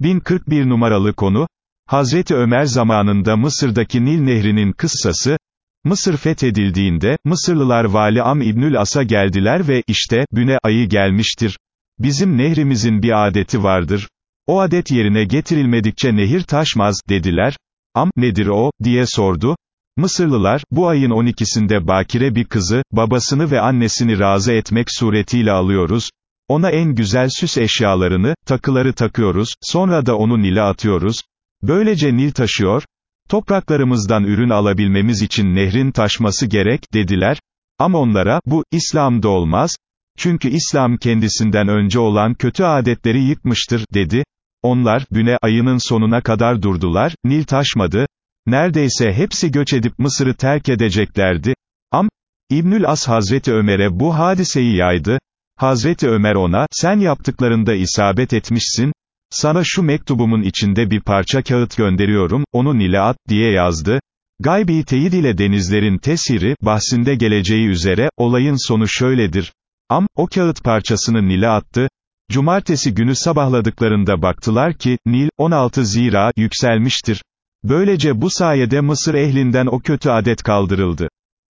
1041 numaralı konu, Hazreti Ömer zamanında Mısır'daki Nil Nehri'nin kıssası, Mısır fethedildiğinde, Mısırlılar Vali Am İbnül As'a geldiler ve, işte, Büne ayı gelmiştir. Bizim nehrimizin bir adeti vardır. O adet yerine getirilmedikçe nehir taşmaz, dediler. Am, nedir o, diye sordu. Mısırlılar, bu ayın 12'sinde bakire bir kızı, babasını ve annesini razı etmek suretiyle alıyoruz. Ona en güzel süs eşyalarını, takıları takıyoruz, sonra da onu Nil'e atıyoruz. Böylece Nil taşıyor, topraklarımızdan ürün alabilmemiz için nehrin taşması gerek, dediler. Ama onlara, bu, İslam'da olmaz, çünkü İslam kendisinden önce olan kötü adetleri yıkmıştır, dedi. Onlar, Büne ayının sonuna kadar durdular, Nil taşmadı, neredeyse hepsi göç edip Mısır'ı terk edeceklerdi. Am, İbnül As Hazreti Ömer'e bu hadiseyi yaydı, Hazreti Ömer ona, sen yaptıklarında isabet etmişsin, sana şu mektubumun içinde bir parça kağıt gönderiyorum, onu Nil'e at, diye yazdı. Gaybi teyit ile denizlerin tesiri, bahsinde geleceği üzere, olayın sonu şöyledir. Am, o kağıt parçasını Nil'e attı. Cumartesi günü sabahladıklarında baktılar ki, Nil, 16 zira, yükselmiştir. Böylece bu sayede Mısır ehlinden o kötü adet kaldırıldı.